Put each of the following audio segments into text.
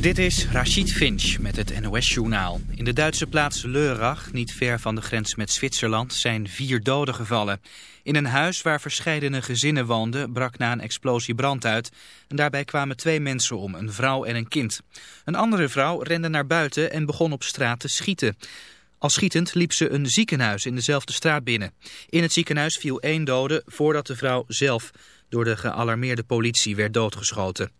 Dit is Rachid Finch met het NOS-journaal. In de Duitse plaats Leurach, niet ver van de grens met Zwitserland, zijn vier doden gevallen. In een huis waar verscheidene gezinnen woonden brak na een explosie brand uit. En daarbij kwamen twee mensen om, een vrouw en een kind. Een andere vrouw rende naar buiten en begon op straat te schieten. Al schietend liep ze een ziekenhuis in dezelfde straat binnen. In het ziekenhuis viel één dode voordat de vrouw zelf door de gealarmeerde politie werd doodgeschoten.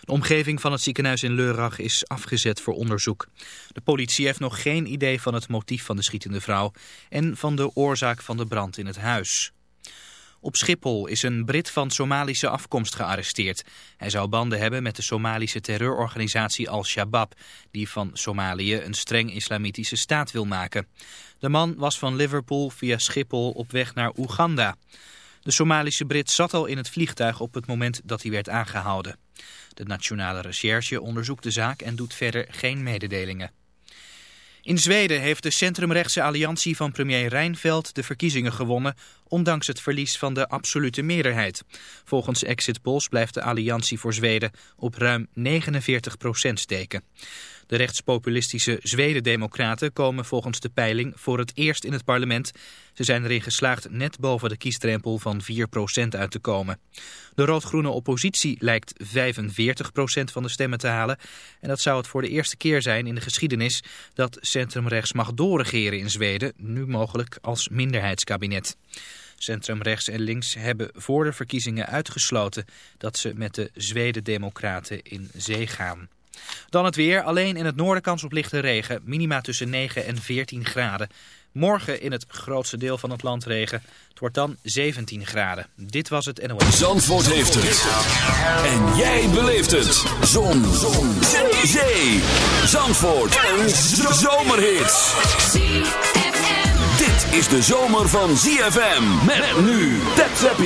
De omgeving van het ziekenhuis in Leurach is afgezet voor onderzoek. De politie heeft nog geen idee van het motief van de schietende vrouw en van de oorzaak van de brand in het huis. Op Schiphol is een Brit van Somalische afkomst gearresteerd. Hij zou banden hebben met de Somalische terreurorganisatie Al-Shabaab... die van Somalië een streng islamitische staat wil maken. De man was van Liverpool via Schiphol op weg naar Oeganda. De Somalische Brit zat al in het vliegtuig op het moment dat hij werd aangehouden. De Nationale Recherche onderzoekt de zaak en doet verder geen mededelingen. In Zweden heeft de centrumrechtse alliantie van premier Reinfeldt de verkiezingen gewonnen, ondanks het verlies van de absolute meerderheid. Volgens exit polls blijft de alliantie voor Zweden op ruim 49 procent steken. De rechtspopulistische Zweden-democraten komen volgens de peiling voor het eerst in het parlement. Ze zijn erin geslaagd net boven de kiesdrempel van 4% uit te komen. De rood-groene oppositie lijkt 45% van de stemmen te halen. En dat zou het voor de eerste keer zijn in de geschiedenis dat centrumrechts mag doorregeren in Zweden, nu mogelijk als minderheidskabinet. Centrumrechts en links hebben voor de verkiezingen uitgesloten dat ze met de Zweden-democraten in zee gaan. Dan het weer. Alleen in het noorden kans op lichte regen. Minima tussen 9 en 14 graden. Morgen in het grootste deel van het land regen. Het wordt dan 17 graden. Dit was het NOS. Zandvoort heeft het. En jij beleeft het. Zon. Zon. Zee. Zandvoort. Een zomerhit. Dit is de zomer van ZFM. Met nu. Tap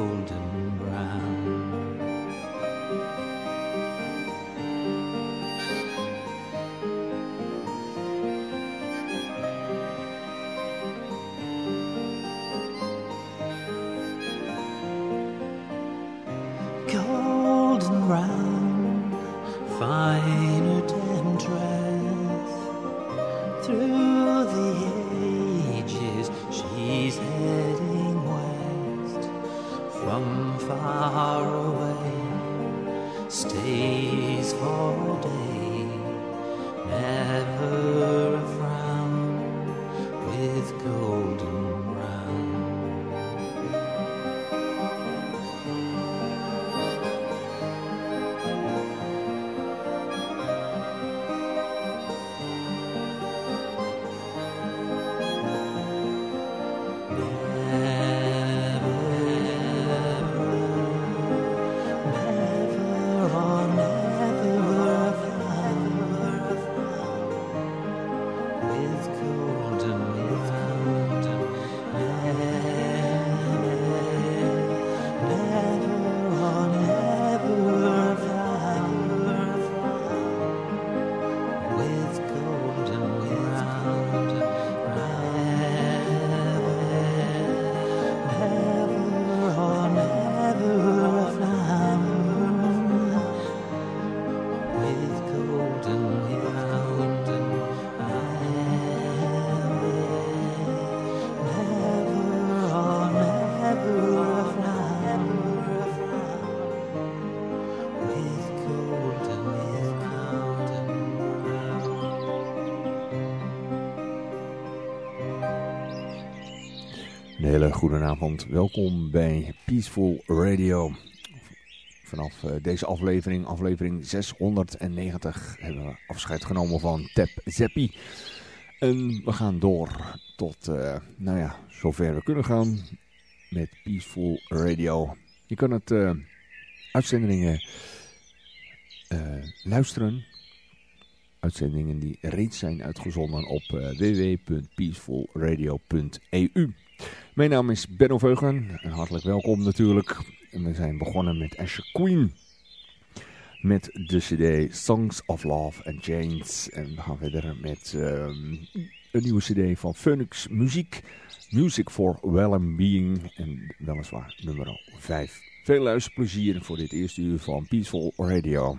golden brown. Een hele goede avond. Welkom bij Peaceful Radio. Vanaf uh, deze aflevering, aflevering 690, hebben we afscheid genomen van Tep Zeppi. En we gaan door tot, uh, nou ja, zover we kunnen gaan met Peaceful Radio. Je kan het uh, uitzendingen luisteren. Uitzendingen die reeds zijn uitgezonden op www.peacefulradio.eu. Mijn naam is Benno Veugen en hartelijk welkom natuurlijk. En we zijn begonnen met Asher Queen. Met de cd Songs of Love and Chains. En we gaan verder met um, een nieuwe cd van Phoenix Muziek. Music for Well and Being. En weliswaar nummer 5. Veel luisterplezier voor dit eerste uur van Peaceful Radio.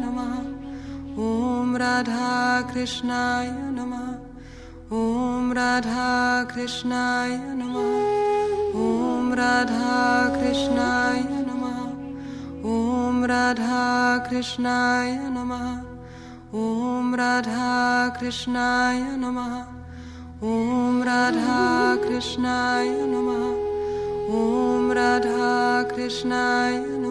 Om Radha Krishnaya Namaha. Om Radha Krishnaya Namaha. Om Radha Krishnaya Namaha. Om Radha Krishnaya Namaha. Om Radha Krishnaya Namaha. Om Radha Krishnaya Namaha. Om Radha Krishnaya Namaha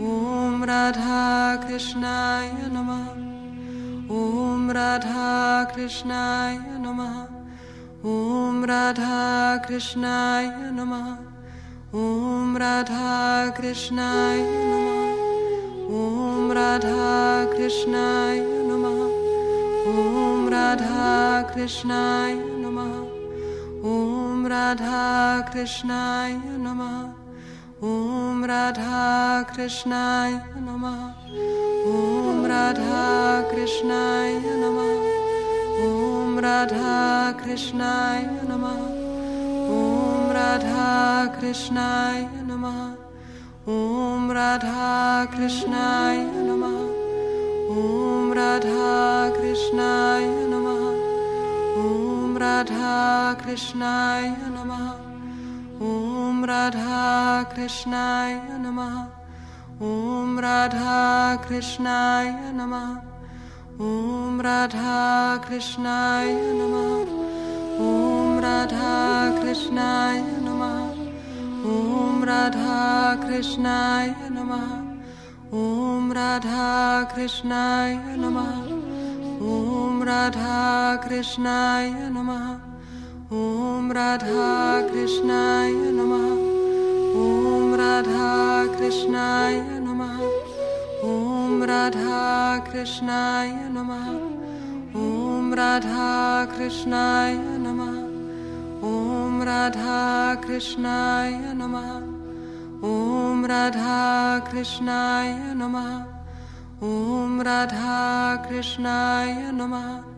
ॐ राधाकृष्णाय नमः ॐ राधाकृष्णाय नमः ॐ राधाकृष्णाय नमः ॐ राधाकृष्णाय नमः ॐ राधाकृष्णाय नमः ॐ राधाकृष्णाय नमः ॐ राधाकृष्णाय नमः Om Radha Krishnaya Namaha. Om Radha Krishnaya Namaha. Om Radha Krishnaya Namaha. Om Radha Krishnaya Namaha. Om Radha Krishnaya Namaha. Om Radha Krishnaya Namaha. Om Radha Krishnaya Namaha. Om Radha Krishnaya Namaha Om Radha Krishnaya Namaha Om Radha Krishnaya Namaha Om Radha Krishnaya Namaha Om Radha Krishnaya Namaha Om Radha Krishnaya Namaha Om Radha Krishnaya Namaha Om Radha Krishnaya Namaha. Om Radha Krishnaya Namaha. Om Radha Krishnaya Namaha. Om Radha Krishnaya Namaha. Om Radha Krishnaya Namaha. Om Radha Krishnaya Namaha. Om Radha Krishnaya Namaha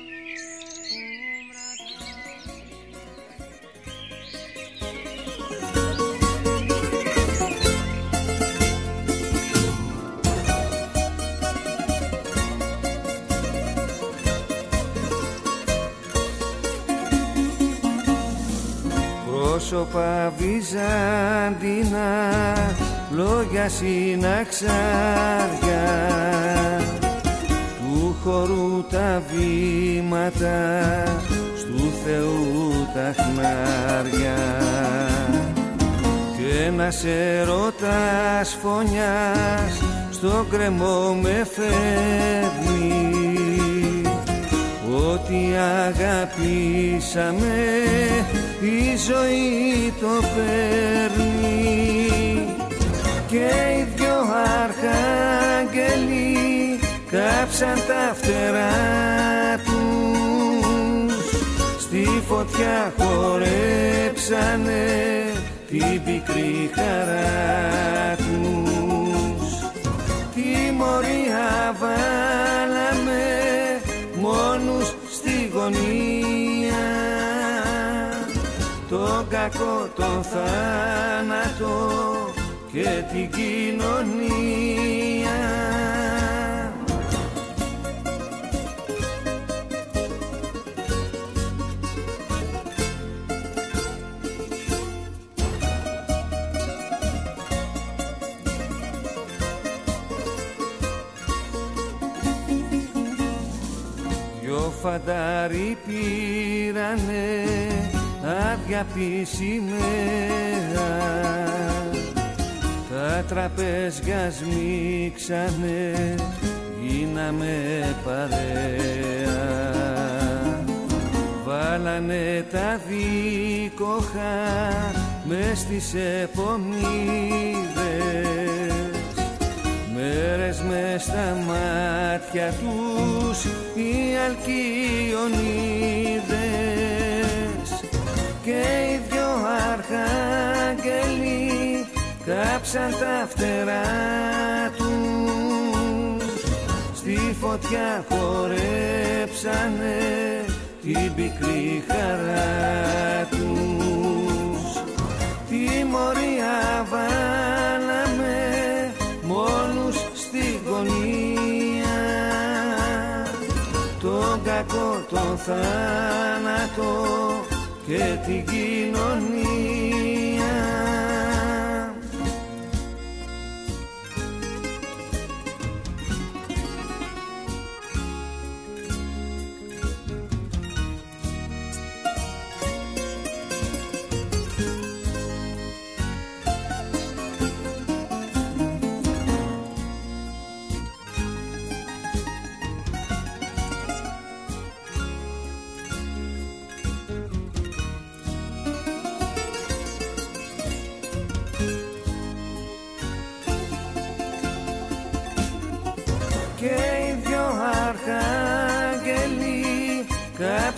Πρόσωπα βυζάντινα, λόγια συναξάρια του χορού τα βήματα, στου Θεού τα χνάρια. Και ένας ερωτάς φωνιάς στο κρεμό με φέρνεις. Ό,τι αγαπήσαμε η ζωή το παίρνει. Και οι δυο αρχάγγελοι κάψαν τα φτερά τους. Στη φωτιά χορέψανε την πικρή χαρά τους. Τιμωρία βάλαμε μόνους αγωνία. Το κακό, το θάνατο και την κοινωνία. Φαντάρι πήρανε άδεια σημαία Τα τραπέζια σμίξανε, γίναμε παρέα. Βάλανε τα δίκοχα μες στις επομίδες Μέρες με στα μάτια τους οι αλκιονίδες. Και οι δυο αρχάγγελοι κάψαν τα φτερά τους. Στη φωτιά χορέψανε την πικρή χαρά τους. Τιμωρία βάλαμε τον θάνατο και την κοινωνία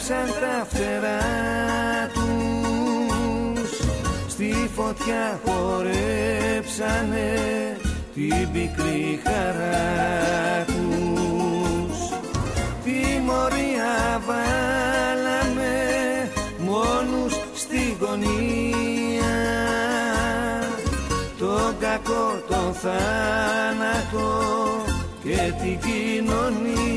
κάψαν τα φτερά τους στη φωτιά χορέψανε την πικρή χαρά τους τιμωρία βάλαμε μόνους στη γωνία τον κακό, το θάνατο και την κοινωνία.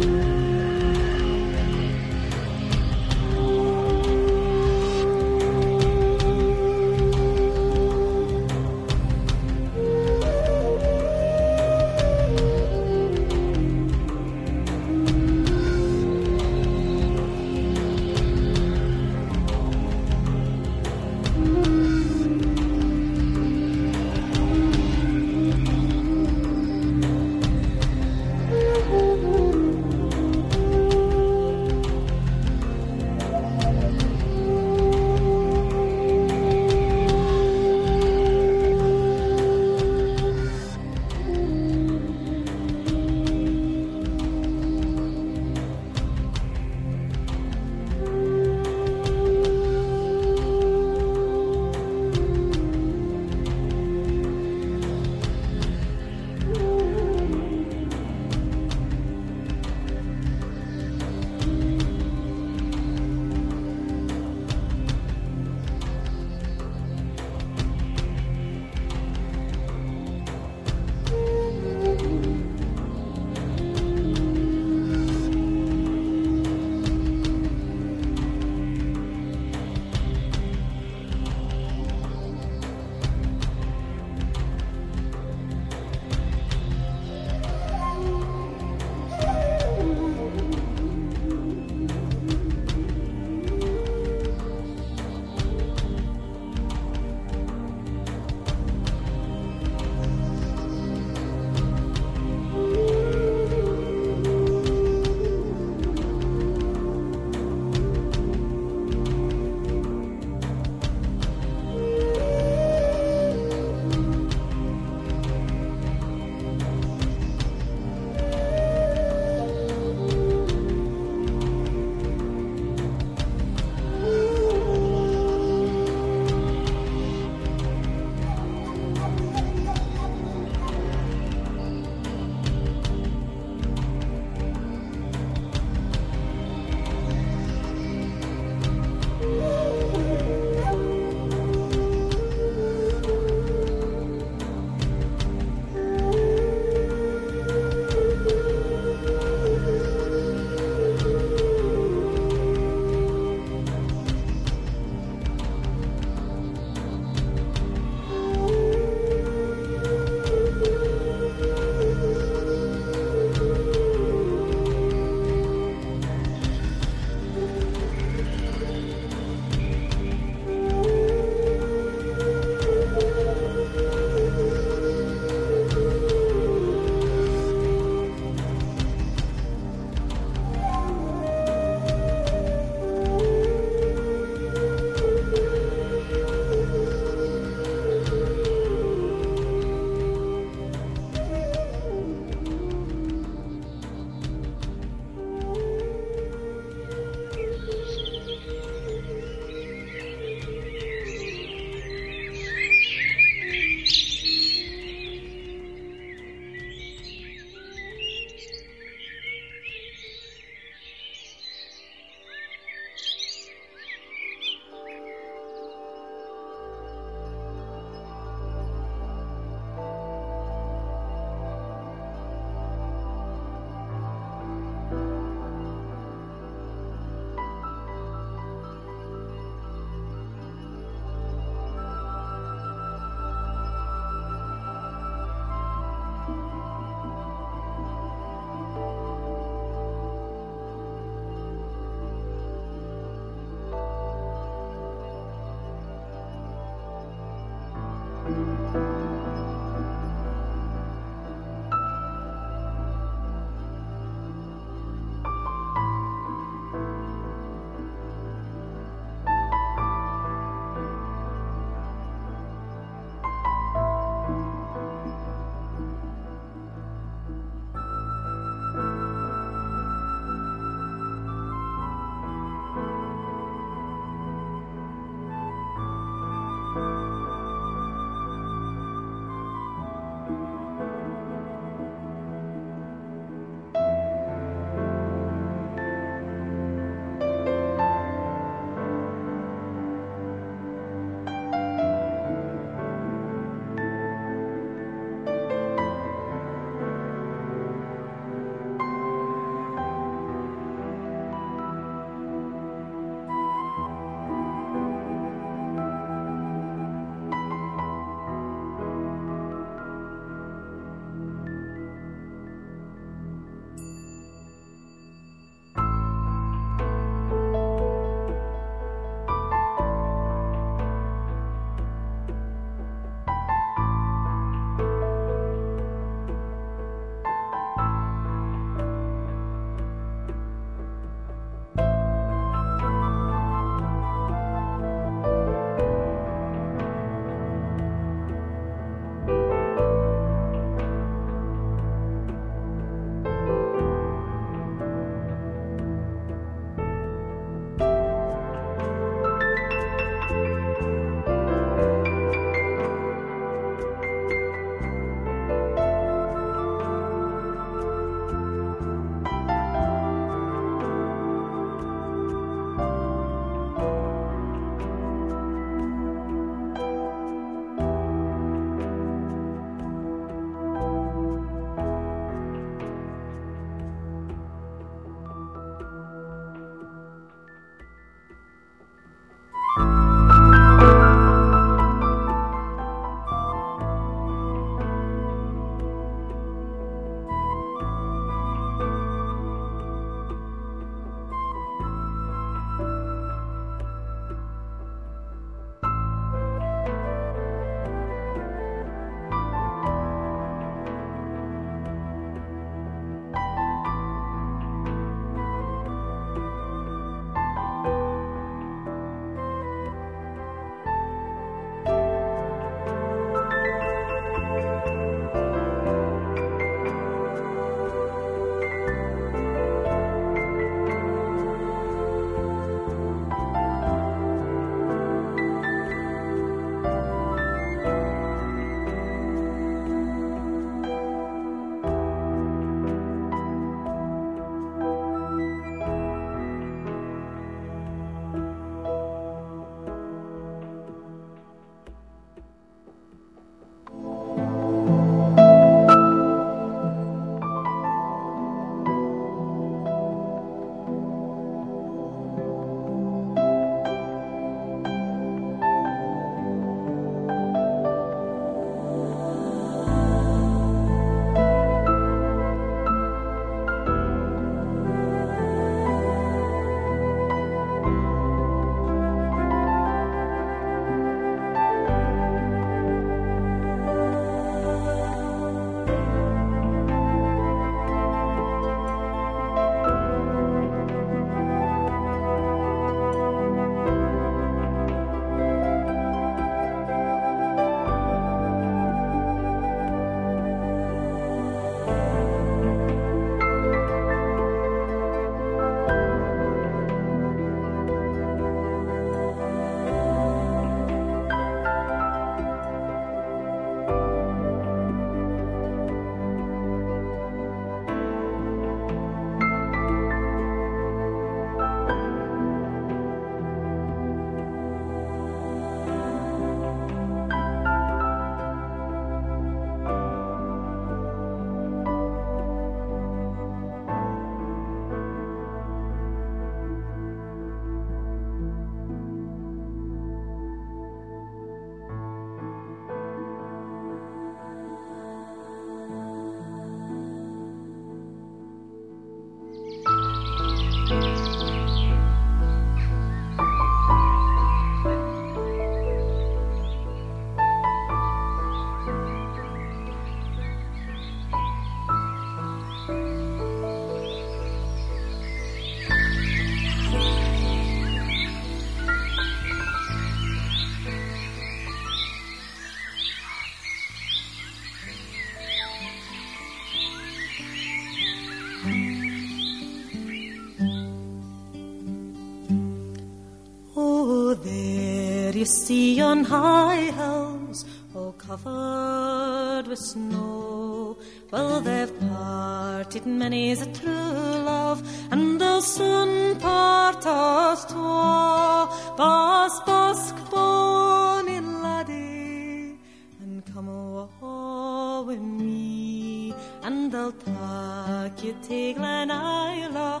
You see on high hills all covered with snow. Well, they've parted many's a true love, and they'll soon part us twa. Bos bosk bonny laddie, and come awa with me, and they'll take you to Glen Isla,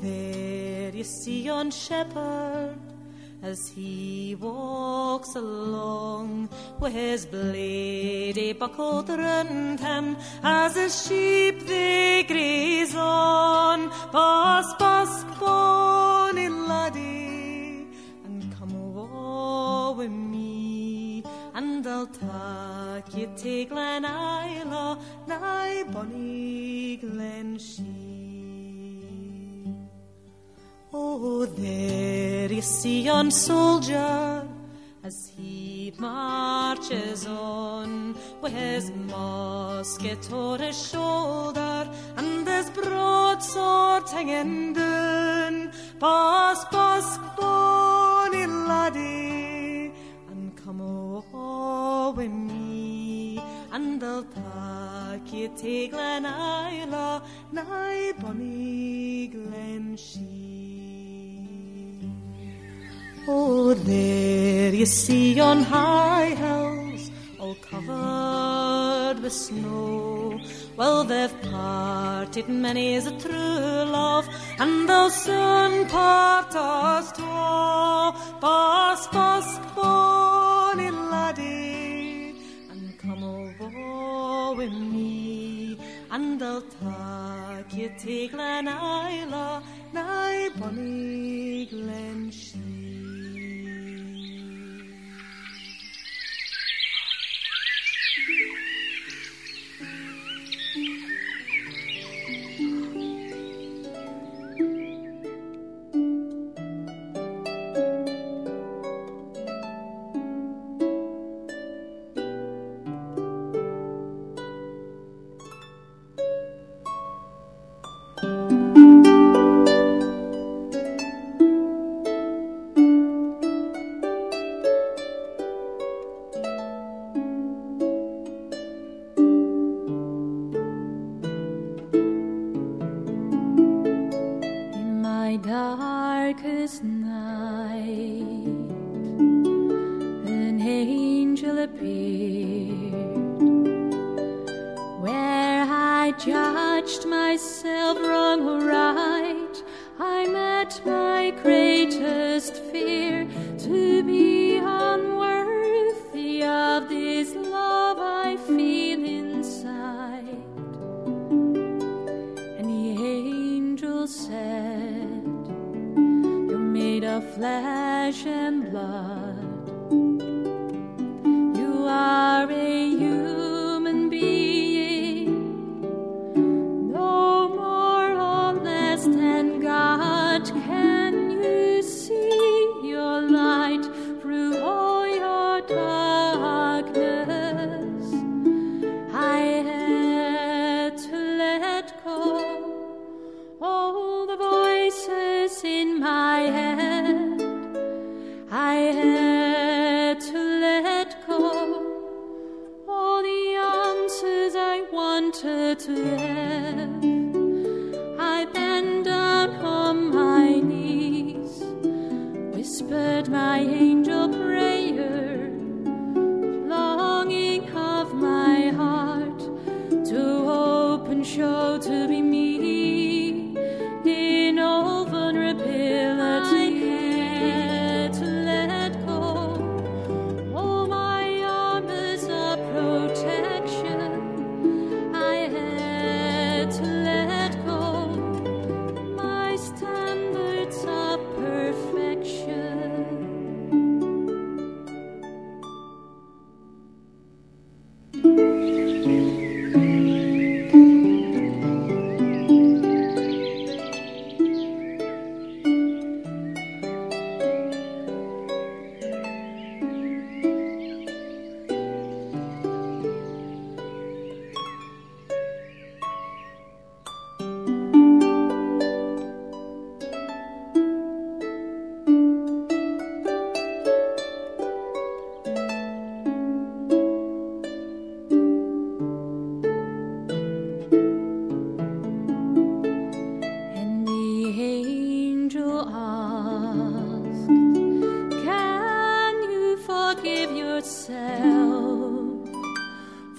there you see yon shepherd as he walks along with his blade buckled round him as his sheep they graze on. Bos, bos, bonny laddie, and come awa with me, and I'll take you to Glen Isla, nigh bonny Glen Oh, there you see yon soldier as he marches on with his musket o'er his shoulder and his broadsword hanging down. Bos, bos, bonny laddie, and come awa with me, and I'll take you to Glen Isla, nigh bonny Glen Oh, there you see on high hills all covered with snow. Well, they've parted many's a true love, and they'll soon part us twa. Bos, bos, bonny laddie, and come over with me, and I'll take you to Glen Isla, nigh bonny Glen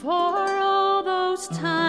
for all those times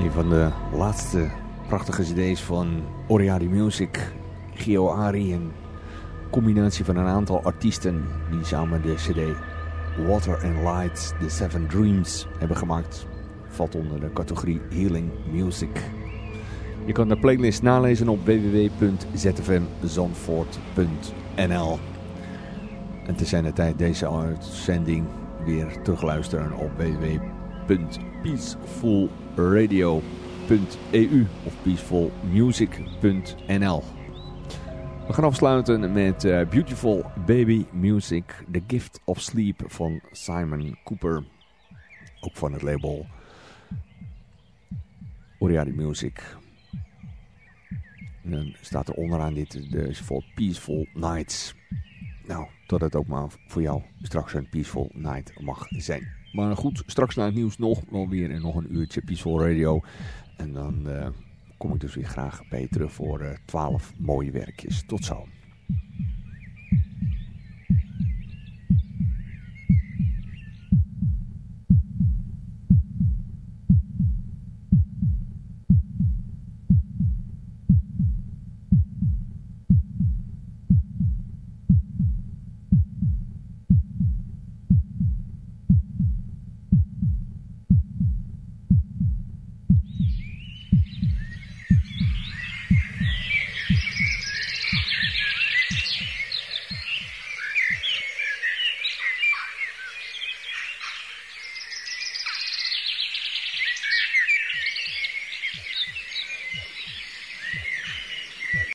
Een van de laatste prachtige cd's van Oriadi Music. Gio Ari, een combinatie van een aantal artiesten die samen de cd Water and Light, The Seven Dreams hebben gemaakt. Valt onder de categorie Healing Music. Je kan de playlist nalezen op www.zfmzandvoort.nl En te zijn de tijd deze uitzending weer terugluisteren op www.peacefulradio.eu of peacefulmusic.nl We gaan afsluiten met uh, Beautiful Baby Music, The Gift of Sleep van Simon Cooper. Ook van het label Oriadi Music. En dan staat er onderaan dit dus voor Peaceful Nights. Nou, dat het ook maar voor jou straks een Peaceful Night mag zijn. Maar goed, straks na het nieuws nog wel weer nog een uurtje Peaceful Radio. En dan uh, kom ik dus weer graag bij je terug voor uh, 12 mooie werkjes. Tot zo.